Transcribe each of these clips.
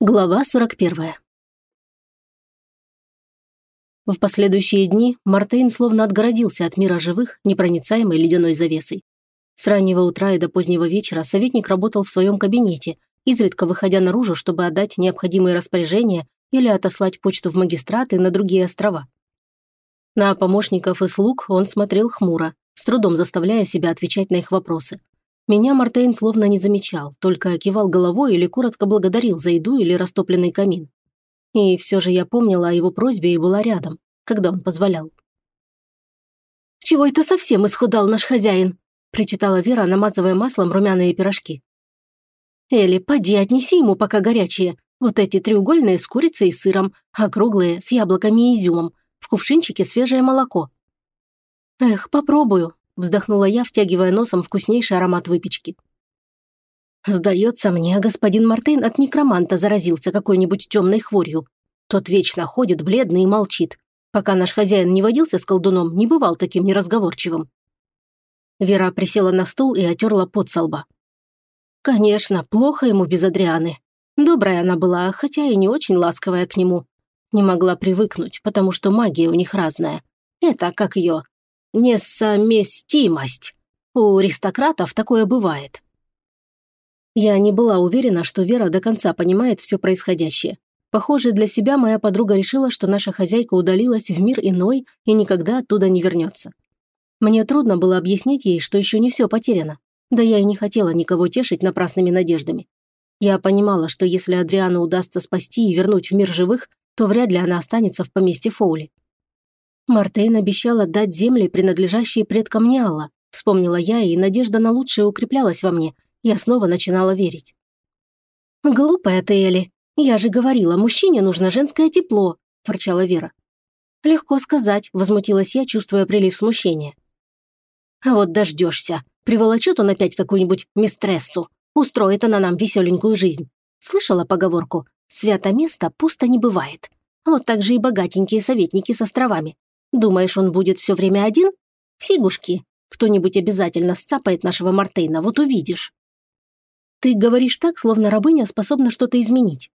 Глава 41. В последующие дни Мартейн словно отгородился от мира живых, непроницаемой ледяной завесой. С раннего утра и до позднего вечера советник работал в своем кабинете, изредка выходя наружу, чтобы отдать необходимые распоряжения или отослать почту в магистраты на другие острова. На помощников и слуг он смотрел хмуро, с трудом заставляя себя отвечать на их вопросы. Меня Мартейн словно не замечал, только кивал головой или коротко благодарил за еду или растопленный камин. И все же я помнила о его просьбе и была рядом, когда он позволял. «Чего это совсем исхудал наш хозяин?» – причитала Вера, намазывая маслом румяные пирожки. «Элли, поди, отнеси ему пока горячие. Вот эти треугольные с курицей и сыром, а круглые с яблоками и изюмом. В кувшинчике свежее молоко». «Эх, попробую», вздохнула я, втягивая носом вкуснейший аромат выпечки. Сдается мне, господин Мартейн от некроманта заразился какой-нибудь темной хворью. Тот вечно ходит бледный и молчит. Пока наш хозяин не водился с колдуном, не бывал таким неразговорчивым. Вера присела на стул и отерла пот со лба. Конечно, плохо ему без Адрианы. Добрая она была, хотя и не очень ласковая к нему. Не могла привыкнуть, потому что магия у них разная. Это, как ее, Несовместимость. У аристократов такое бывает. Я не была уверена, что Вера до конца понимает все происходящее. Похоже, для себя моя подруга решила, что наша хозяйка удалилась в мир иной и никогда оттуда не вернется. Мне трудно было объяснить ей, что еще не все потеряно. Да я и не хотела никого тешить напрасными надеждами. Я понимала, что если Адриану удастся спасти и вернуть в мир живых, то вряд ли она останется в поместье Фоули. Мартейн обещал отдать земли, принадлежащие предкам Ниала, вспомнила я, и надежда на лучшее укреплялась во мне. Я снова начинала верить. «Глупая ты, Элли. Я же говорила, мужчине нужно женское тепло», – ворчала Вера. «Легко сказать», – возмутилась я, чувствуя прилив смущения. «А вот дождешься. Приволочет он опять какую-нибудь мистрессу. Устроит она нам веселенькую жизнь. Слышала поговорку «Свято место пусто не бывает». Вот так же и богатенькие советники с островами. Думаешь, он будет все время один? Фигушки. Кто-нибудь обязательно сцапает нашего Мартейна, вот увидишь. Ты говоришь так, словно рабыня способна что-то изменить.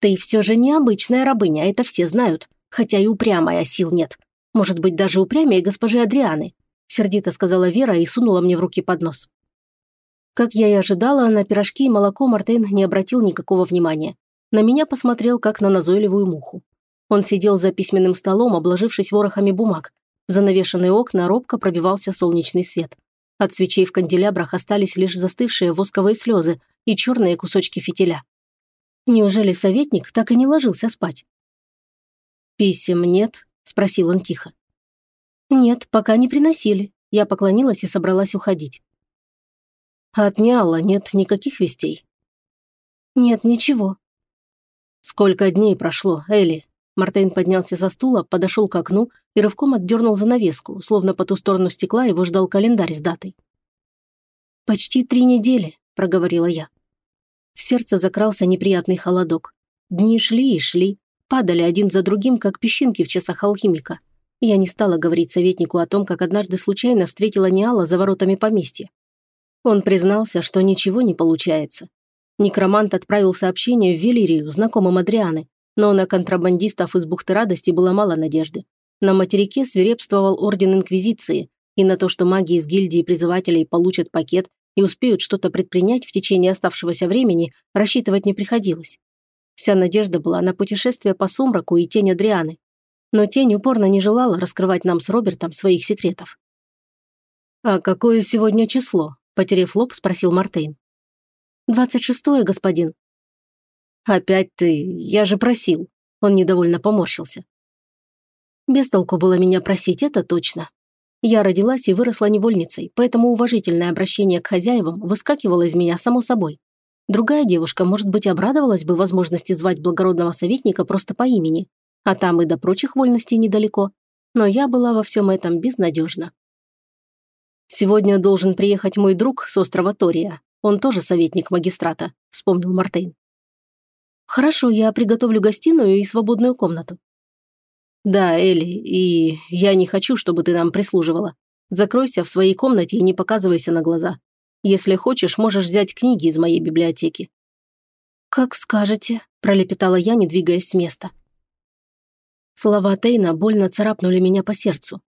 Ты все же необычная рабыня, это все знают. Хотя и упрямая сил нет. Может быть, даже упрямее госпожи Адрианы. Сердито сказала Вера и сунула мне в руки поднос. Как я и ожидала, на пирожки и молоко Мартейн не обратил никакого внимания. На меня посмотрел, как на назойливую муху. Он сидел за письменным столом, обложившись ворохами бумаг. В занавешенные окна робко пробивался солнечный свет. От свечей в канделябрах остались лишь застывшие восковые слезы и черные кусочки фитиля. Неужели советник так и не ложился спать? «Писем нет?» – спросил он тихо. «Нет, пока не приносили». Я поклонилась и собралась уходить. «От Ниала нет никаких вестей?» «Нет, ничего». «Сколько дней прошло, Элли?» Мартейн поднялся со стула, подошел к окну и рывком отдернул занавеску, словно по ту сторону стекла его ждал календарь с датой. «Почти три недели», – проговорила я. В сердце закрался неприятный холодок. Дни шли и шли, падали один за другим, как песчинки в часах алхимика. Я не стала говорить советнику о том, как однажды случайно встретила Ниала за воротами поместья. Он признался, что ничего не получается. Некромант отправил сообщение в Велирию, знакомым Адрианы, но на контрабандистов из бухты радости было мало надежды. На материке свирепствовал Орден Инквизиции, и на то, что маги из гильдии призывателей получат пакет и успеют что-то предпринять в течение оставшегося времени, рассчитывать не приходилось. Вся надежда была на путешествие по сумраку и тень Адрианы. Но тень упорно не желала раскрывать нам с Робертом своих секретов. «А какое сегодня число?» – потеряв лоб, спросил Мартейн. «Двадцать шестое, господин», «Опять ты, я же просил». Он недовольно поморщился. Без толку было меня просить, это точно. Я родилась и выросла невольницей, поэтому уважительное обращение к хозяевам выскакивало из меня само собой. Другая девушка, может быть, обрадовалась бы возможности звать благородного советника просто по имени, а там и до прочих вольностей недалеко. Но я была во всем этом безнадежна. «Сегодня должен приехать мой друг с острова Тория. Он тоже советник магистрата», – вспомнил Мартейн. «Хорошо, я приготовлю гостиную и свободную комнату». «Да, Элли, и я не хочу, чтобы ты нам прислуживала. Закройся в своей комнате и не показывайся на глаза. Если хочешь, можешь взять книги из моей библиотеки». «Как скажете», – пролепетала я, не двигаясь с места. Слова Тейна больно царапнули меня по сердцу.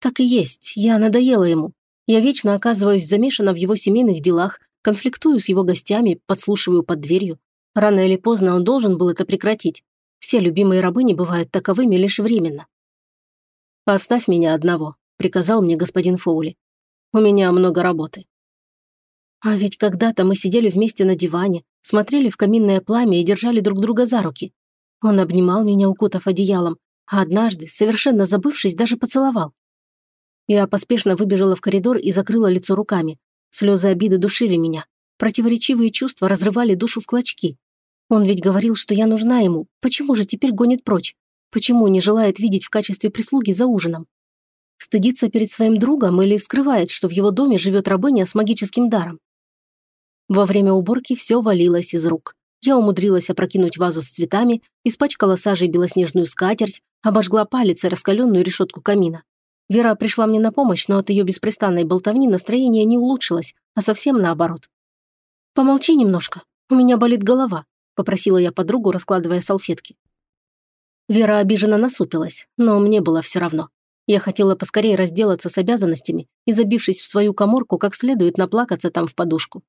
Так и есть, я надоела ему. Я вечно оказываюсь замешана в его семейных делах, конфликтую с его гостями, подслушиваю под дверью. Рано или поздно он должен был это прекратить. Все любимые рабы не бывают таковыми лишь временно. «Оставь меня одного», – приказал мне господин Фоули. «У меня много работы». А ведь когда-то мы сидели вместе на диване, смотрели в каминное пламя и держали друг друга за руки. Он обнимал меня, укутав одеялом, а однажды, совершенно забывшись, даже поцеловал. Я поспешно выбежала в коридор и закрыла лицо руками. Слезы обиды душили меня. Противоречивые чувства разрывали душу в клочки. Он ведь говорил, что я нужна ему. Почему же теперь гонит прочь? Почему не желает видеть в качестве прислуги за ужином? Стыдится перед своим другом или скрывает, что в его доме живет рабыня с магическим даром? Во время уборки все валилось из рук. Я умудрилась опрокинуть вазу с цветами, испачкала сажей белоснежную скатерть, обожгла палец и раскаленную решетку камина. Вера пришла мне на помощь, но от ее беспрестанной болтовни настроение не улучшилось, а совсем наоборот. «Помолчи немножко, у меня болит голова», – попросила я подругу, раскладывая салфетки. Вера обиженно насупилась, но мне было все равно. Я хотела поскорее разделаться с обязанностями и, забившись в свою коморку, как следует наплакаться там в подушку.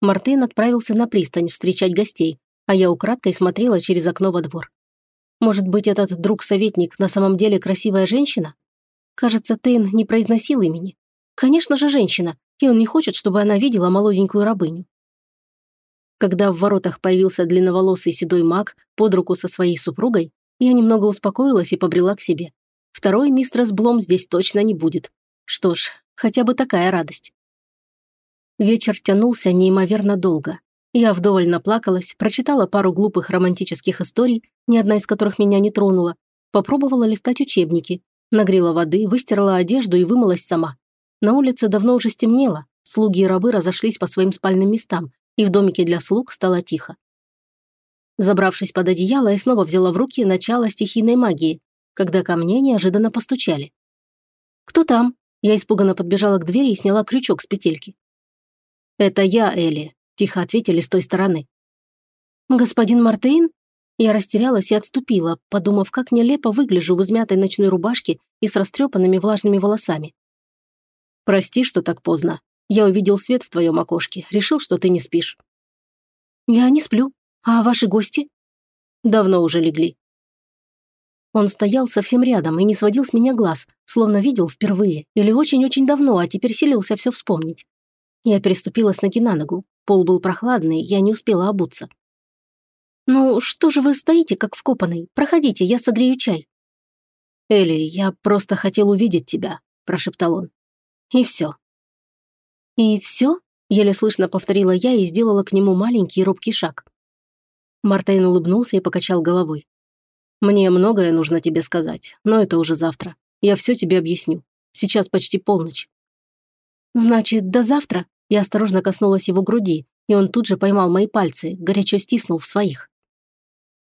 Мартын отправился на пристань встречать гостей, а я украдкой смотрела через окно во двор. Может быть, этот друг-советник на самом деле красивая женщина? Кажется, Тейн не произносил имени. Конечно же, женщина, и он не хочет, чтобы она видела молоденькую рабыню. Когда в воротах появился длинноволосый седой маг под руку со своей супругой, я немного успокоилась и побрела к себе. Второй мистерс Блом здесь точно не будет. Что ж, хотя бы такая радость. Вечер тянулся неимоверно долго. Я вдоволь наплакалась, прочитала пару глупых романтических историй, ни одна из которых меня не тронула, попробовала листать учебники, нагрела воды, выстирала одежду и вымылась сама. На улице давно уже стемнело, слуги и рабы разошлись по своим спальным местам, и в домике для слуг стало тихо. Забравшись под одеяло, я снова взяла в руки начало стихийной магии, когда ко мне неожиданно постучали. «Кто там?» Я испуганно подбежала к двери и сняла крючок с петельки. «Это я, Элли», – тихо ответили с той стороны. «Господин Мартейн?» Я растерялась и отступила, подумав, как нелепо выгляжу в измятой ночной рубашке и с растрепанными влажными волосами. «Прости, что так поздно. Я увидел свет в твоем окошке, решил, что ты не спишь». «Я не сплю. А ваши гости?» «Давно уже легли». Он стоял совсем рядом и не сводил с меня глаз, словно видел впервые или очень-очень давно, а теперь силился все вспомнить. Я переступила с ноги на ногу. Пол был прохладный, я не успела обуться. «Ну, что же вы стоите, как вкопанный? Проходите, я согрею чай». «Элли, я просто хотел увидеть тебя», – прошептал он. «И все». «И все?» – еле слышно повторила я и сделала к нему маленький робкий шаг. Мартейн улыбнулся и покачал головой. «Мне многое нужно тебе сказать, но это уже завтра. Я все тебе объясню. Сейчас почти полночь. «Значит, до завтра?» Я осторожно коснулась его груди, и он тут же поймал мои пальцы, горячо стиснул в своих.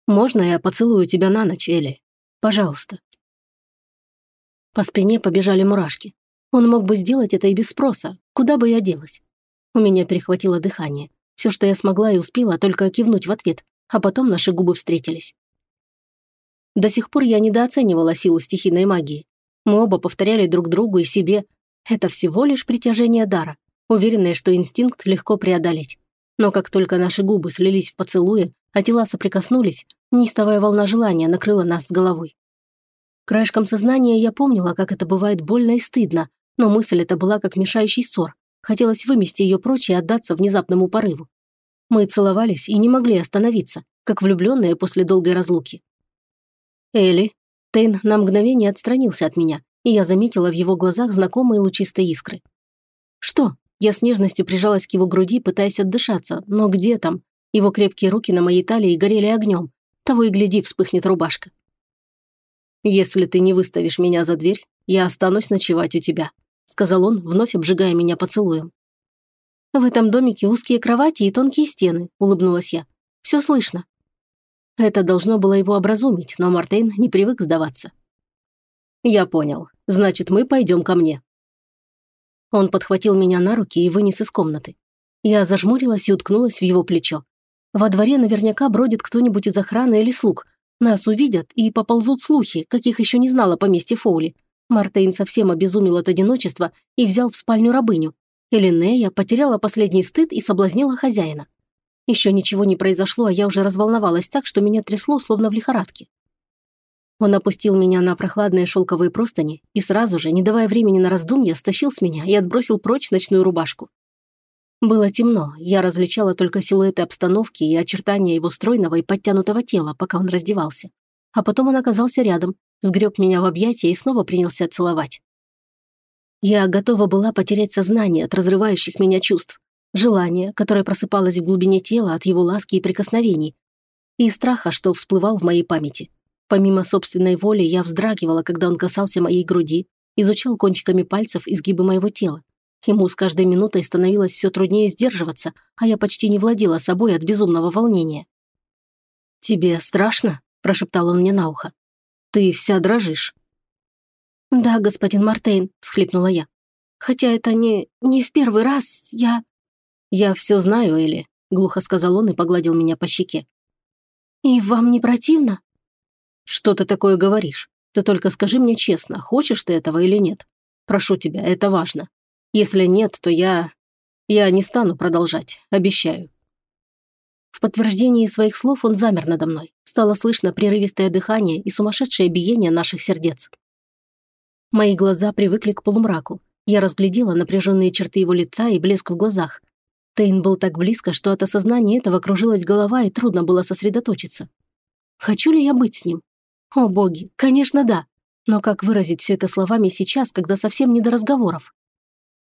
«Можно я поцелую тебя на ночь, Элли? Пожалуйста». По спине побежали мурашки. Он мог бы сделать это и без спроса, куда бы я делась. У меня перехватило дыхание. Все, что я смогла и успела, только кивнуть в ответ, а потом наши губы встретились. До сих пор я недооценивала силу стихийной магии. Мы оба повторяли друг другу и себе, это всего лишь притяжение дара, уверенная, что инстинкт легко преодолеть. Но как только наши губы слились в поцелуе, а тела соприкоснулись, неистовая волна желания накрыла нас с головой. Краешком сознания я помнила, как это бывает больно и стыдно, но мысль эта была как мешающий ссор. Хотелось вымести ее прочь и отдаться внезапному порыву. Мы целовались и не могли остановиться, как влюбленные после долгой разлуки. Элли. Тейн на мгновение отстранился от меня, и я заметила в его глазах знакомые лучистые искры. «Что?» Я с нежностью прижалась к его груди, пытаясь отдышаться, но где там? Его крепкие руки на моей талии горели огнем. Того и гляди, вспыхнет рубашка. «Если ты не выставишь меня за дверь, я останусь ночевать у тебя», сказал он, вновь обжигая меня поцелуем. «В этом домике узкие кровати и тонкие стены», улыбнулась я. «Все слышно». Это должно было его образумить, но Мартейн не привык сдаваться. «Я понял. Значит, мы пойдем ко мне». Он подхватил меня на руки и вынес из комнаты. Я зажмурилась и уткнулась в его плечо. Во дворе наверняка бродит кто-нибудь из охраны или слуг. Нас увидят и поползут слухи, каких еще не знала поместье Фоули. Мартейн совсем обезумел от одиночества и взял в спальню рабыню. Элинея потеряла последний стыд и соблазнила хозяина. Еще ничего не произошло, а я уже разволновалась так, что меня трясло, словно в лихорадке. Он опустил меня на прохладные шелковые простыни и сразу же, не давая времени на раздумья, стащил с меня и отбросил прочь ночную рубашку. Было темно, я различала только силуэты обстановки и очертания его стройного и подтянутого тела, пока он раздевался. А потом он оказался рядом, сгреб меня в объятия и снова принялся целовать. Я готова была потерять сознание от разрывающих меня чувств, желание, которое просыпалось в глубине тела от его ласки и прикосновений, и страха, что всплывал в моей памяти. Помимо собственной воли, я вздрагивала, когда он касался моей груди, изучал кончиками пальцев изгибы моего тела. Ему с каждой минутой становилось все труднее сдерживаться, а я почти не владела собой от безумного волнения. «Тебе страшно?» – прошептал он мне на ухо. «Ты вся дрожишь». «Да, господин Мартейн», – всхлипнула я. «Хотя это не... не в первый раз, я...» «Я все знаю, Элли», – глухо сказал он и погладил меня по щеке. «И вам не противно?» «Что ты такое говоришь? Ты только скажи мне честно, хочешь ты этого или нет? Прошу тебя, это важно. Если нет, то я... Я не стану продолжать, обещаю». В подтверждении своих слов он замер надо мной. Стало слышно прерывистое дыхание и сумасшедшее биение наших сердец. Мои глаза привыкли к полумраку. Я разглядела напряженные черты его лица и блеск в глазах. Тейн был так близко, что от осознания этого кружилась голова и трудно было сосредоточиться. Хочу ли я быть с ним? О боги, конечно да. Но как выразить все это словами сейчас, когда совсем не до разговоров?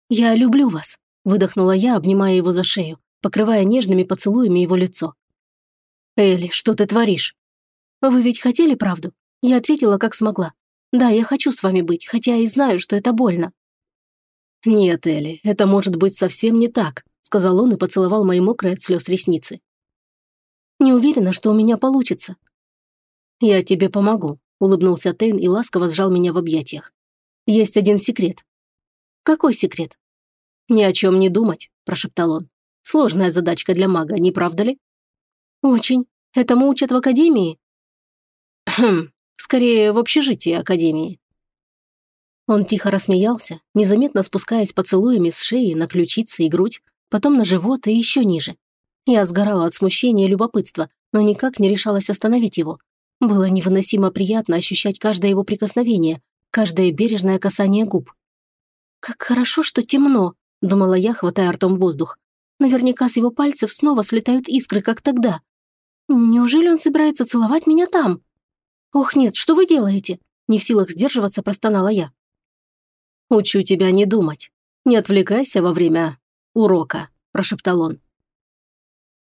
«Я люблю вас», – выдохнула я, обнимая его за шею, покрывая нежными поцелуями его лицо. «Элли, что ты творишь?» «Вы ведь хотели правду?» Я ответила, как смогла. «Да, я хочу с вами быть, хотя и знаю, что это больно». «Нет, Элли, это может быть совсем не так», – сказал он и поцеловал мои мокрые от слез ресницы. «Не уверена, что у меня получится», «Я тебе помогу», – улыбнулся Тейн и ласково сжал меня в объятиях. «Есть один секрет». «Какой секрет?» «Ни о чем не думать», – прошептал он. «Сложная задачка для мага, не правда ли?» «Очень. Этому учат в академии?» «Хм, скорее в общежитии академии». Он тихо рассмеялся, незаметно спускаясь поцелуями с шеи на ключицы и грудь, потом на живот и еще ниже. Я сгорала от смущения и любопытства, но никак не решалась остановить его. Было невыносимо приятно ощущать каждое его прикосновение, каждое бережное касание губ. «Как хорошо, что темно», – думала я, хватая ртом воздух. «Наверняка с его пальцев снова слетают искры, как тогда. Неужели он собирается целовать меня там?» «Ох, нет, что вы делаете?» – не в силах сдерживаться, простонала я. «Учу тебя не думать. Не отвлекайся во время урока», – прошептал он.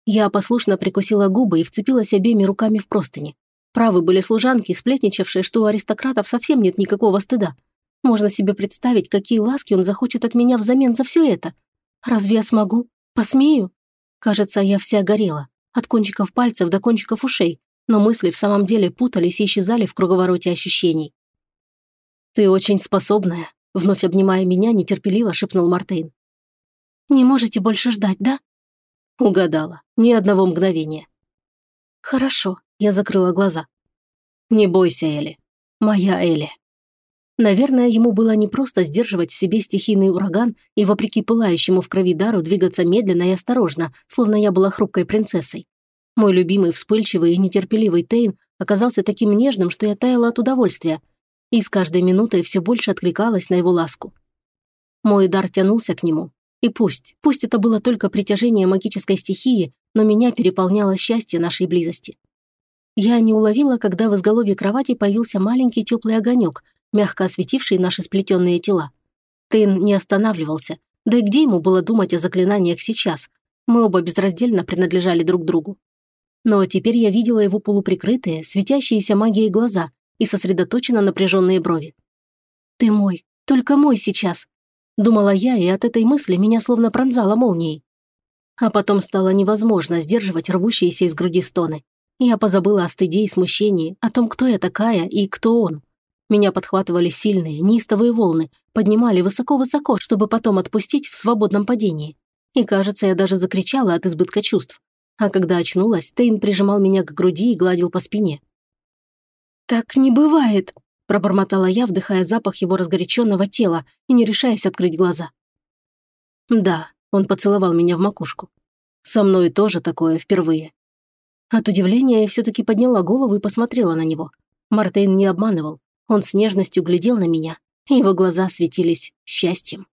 Я послушно прикусила губы и вцепилась обеими руками в простыни. Правы были служанки, сплетничавшие, что у аристократов совсем нет никакого стыда. Можно себе представить, какие ласки он захочет от меня взамен за все это. Разве я смогу? Посмею? Кажется, я вся горела. От кончиков пальцев до кончиков ушей. Но мысли в самом деле путались и исчезали в круговороте ощущений. «Ты очень способная», — вновь обнимая меня, нетерпеливо шепнул Мартейн. «Не можете больше ждать, да?» Угадала. Ни одного мгновения. «Хорошо», я закрыла глаза. «Не бойся, Элли. Моя Элли». Наверное, ему было непросто сдерживать в себе стихийный ураган и, вопреки пылающему в крови дару, двигаться медленно и осторожно, словно я была хрупкой принцессой. Мой любимый, вспыльчивый и нетерпеливый Тейн оказался таким нежным, что я таяла от удовольствия, и с каждой минутой все больше откликалась на его ласку. Мой дар тянулся к нему. И пусть, пусть это было только притяжение магической стихии, но меня переполняло счастье нашей близости. Я не уловила, когда в изголовье кровати появился маленький теплый огонек, мягко осветивший наши сплетенные тела. Тейн не останавливался. Да и где ему было думать о заклинаниях сейчас? Мы оба безраздельно принадлежали друг другу. Но теперь я видела его полуприкрытые, светящиеся магией глаза и сосредоточенно напряженные брови. «Ты мой, только мой сейчас», – думала я, и от этой мысли меня словно пронзала молнией. А потом стало невозможно сдерживать рвущиеся из груди стоны. Я позабыла о стыде и смущении, о том, кто я такая и кто он. Меня подхватывали сильные, неистовые волны, поднимали высоко-высоко, чтобы потом отпустить в свободном падении. И, кажется, я даже закричала от избытка чувств. А когда очнулась, Тейн прижимал меня к груди и гладил по спине. «Так не бывает», – пробормотала я, вдыхая запах его разгоряченного тела и не решаясь открыть глаза. «Да», – он поцеловал меня в макушку. «Со мной тоже такое впервые». От удивления я все-таки подняла голову и посмотрела на него. Мартейн не обманывал. Он с нежностью глядел на меня, и его глаза светились счастьем.